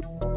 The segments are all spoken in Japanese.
Musik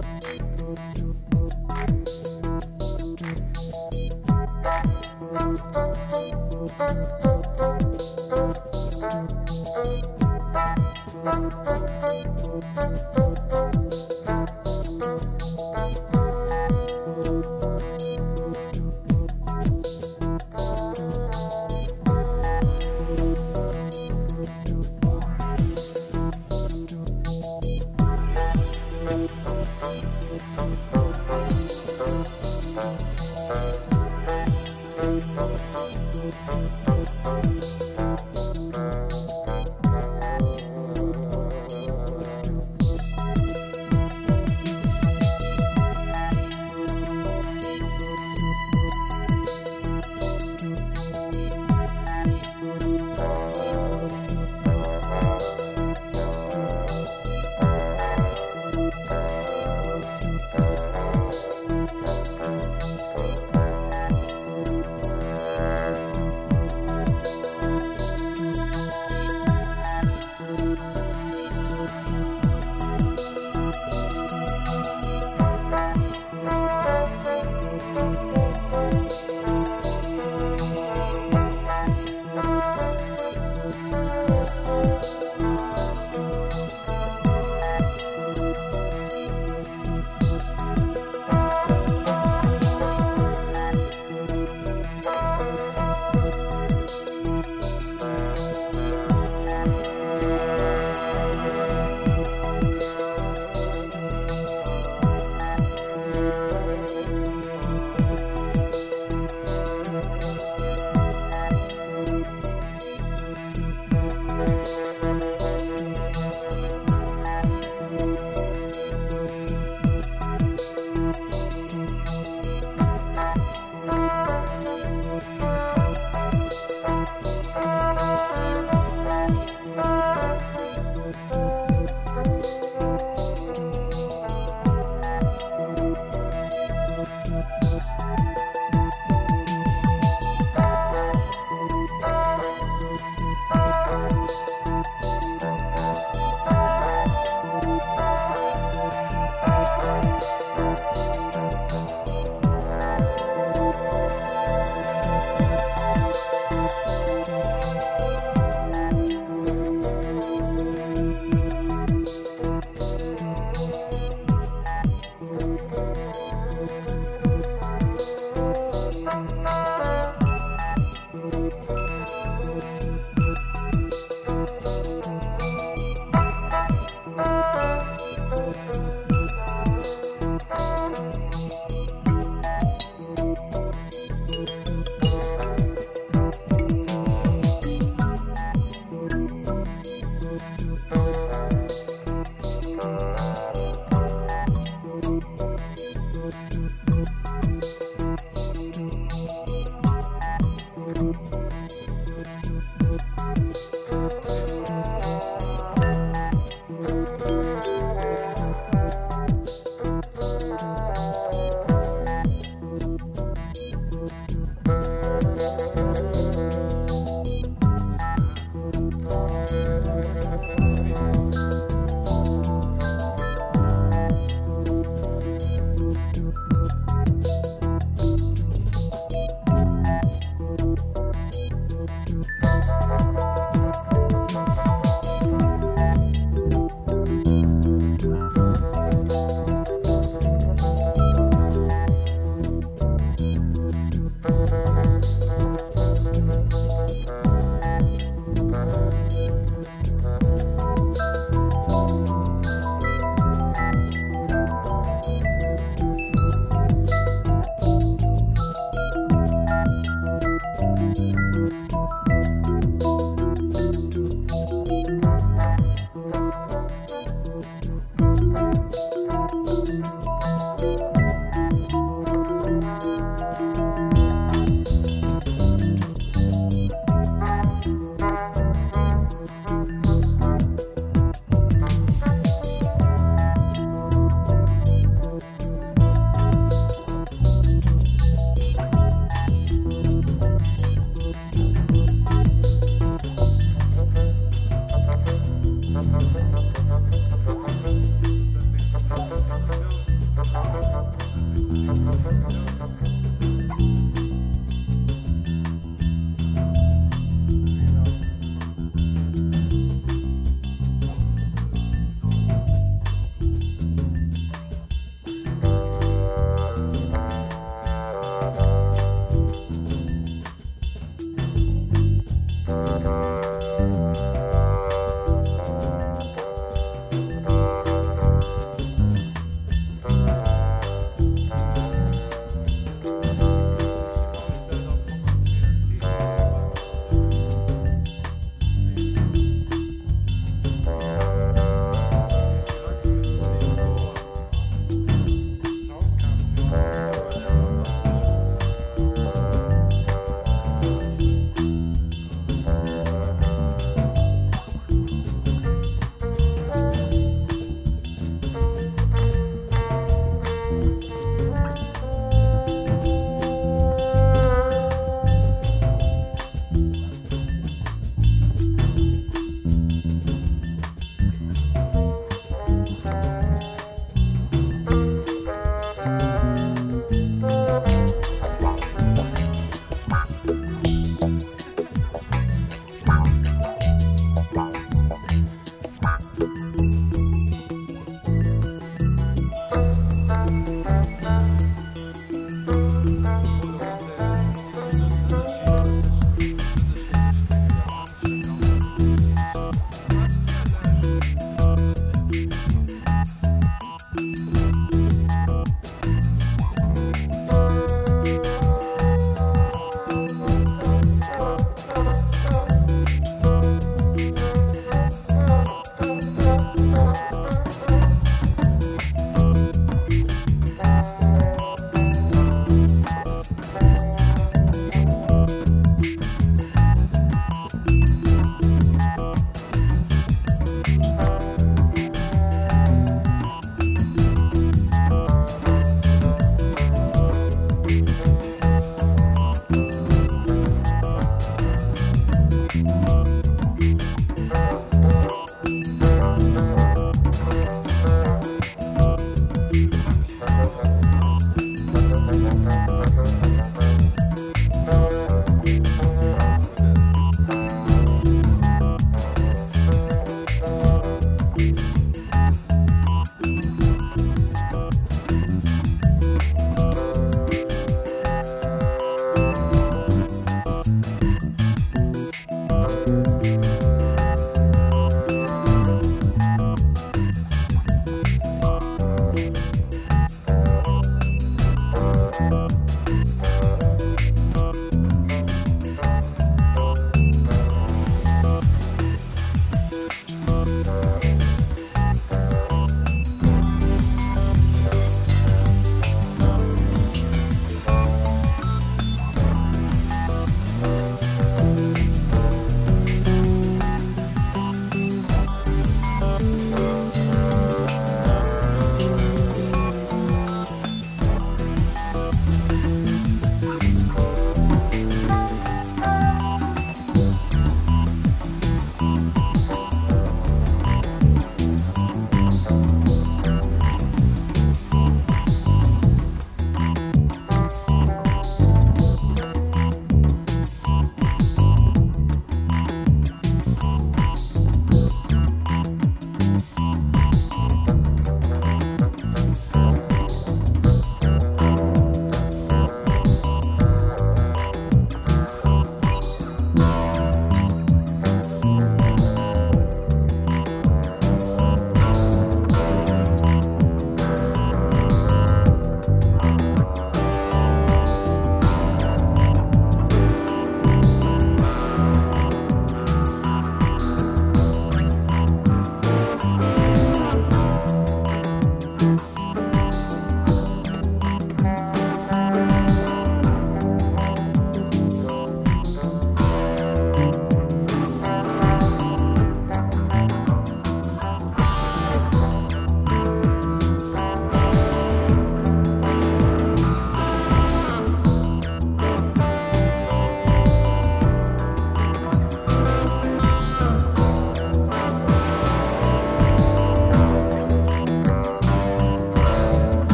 Musik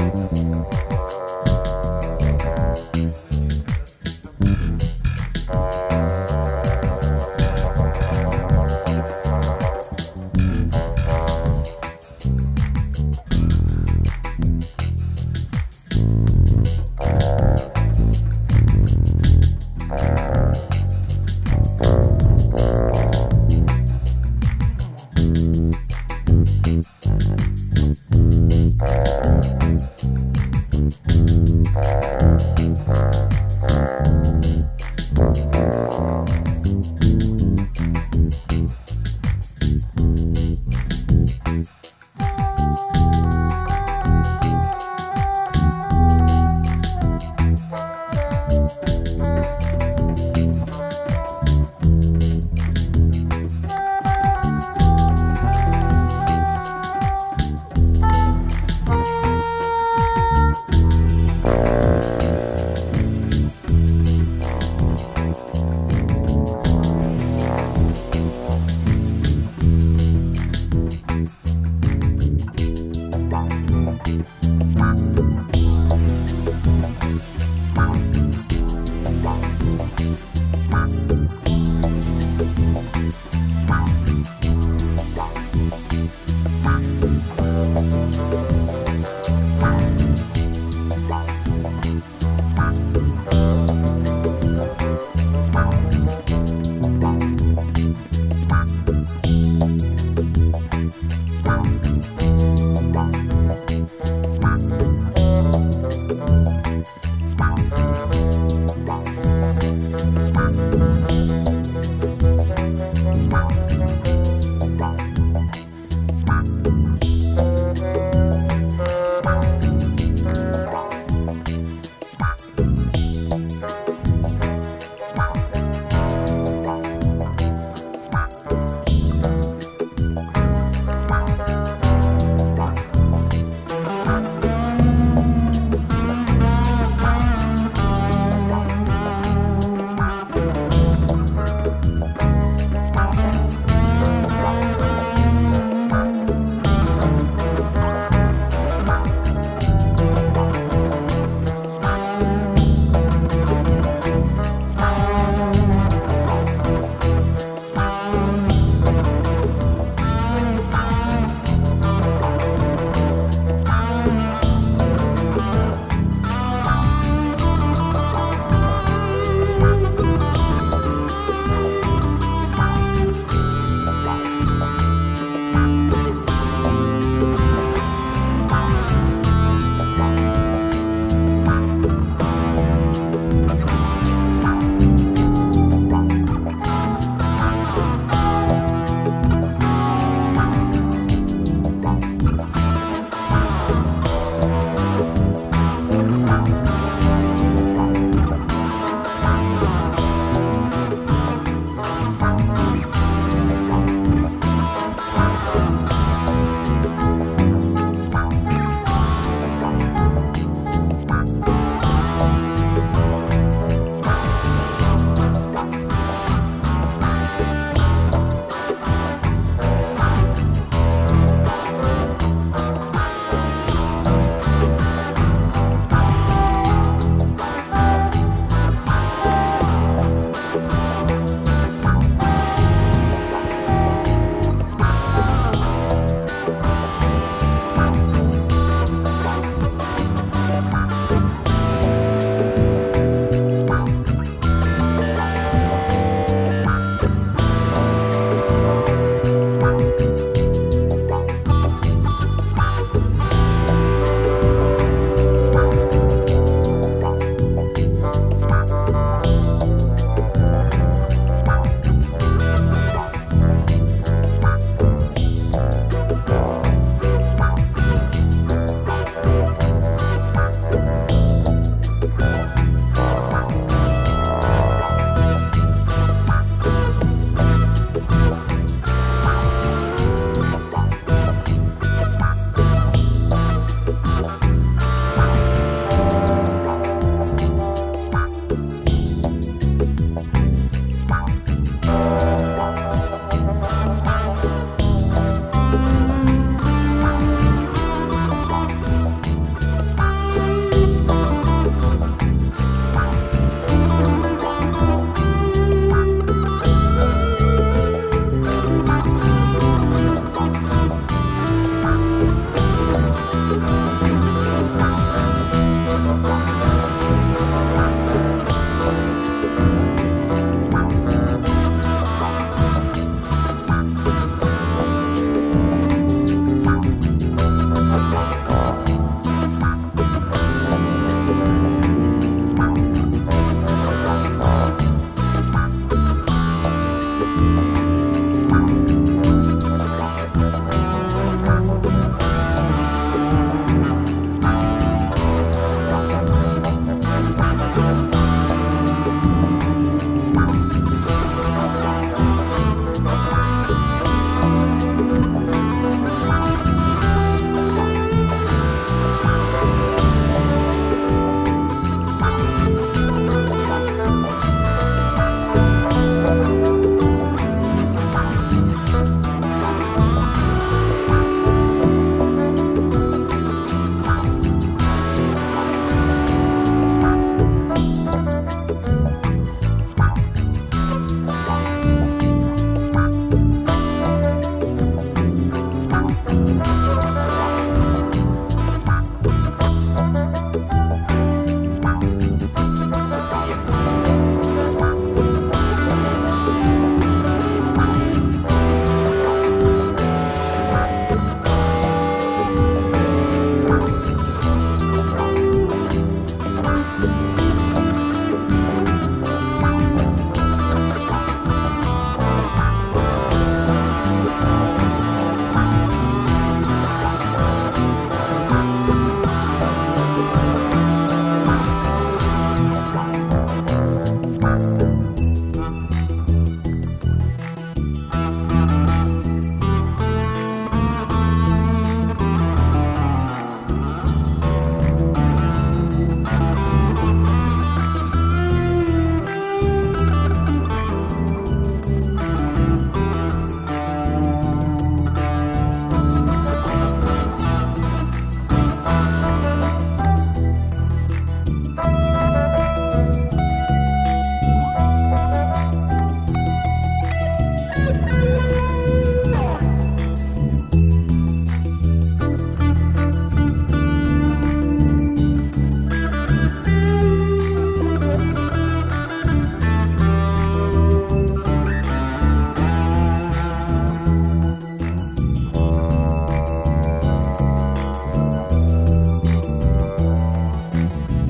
Musik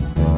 Musik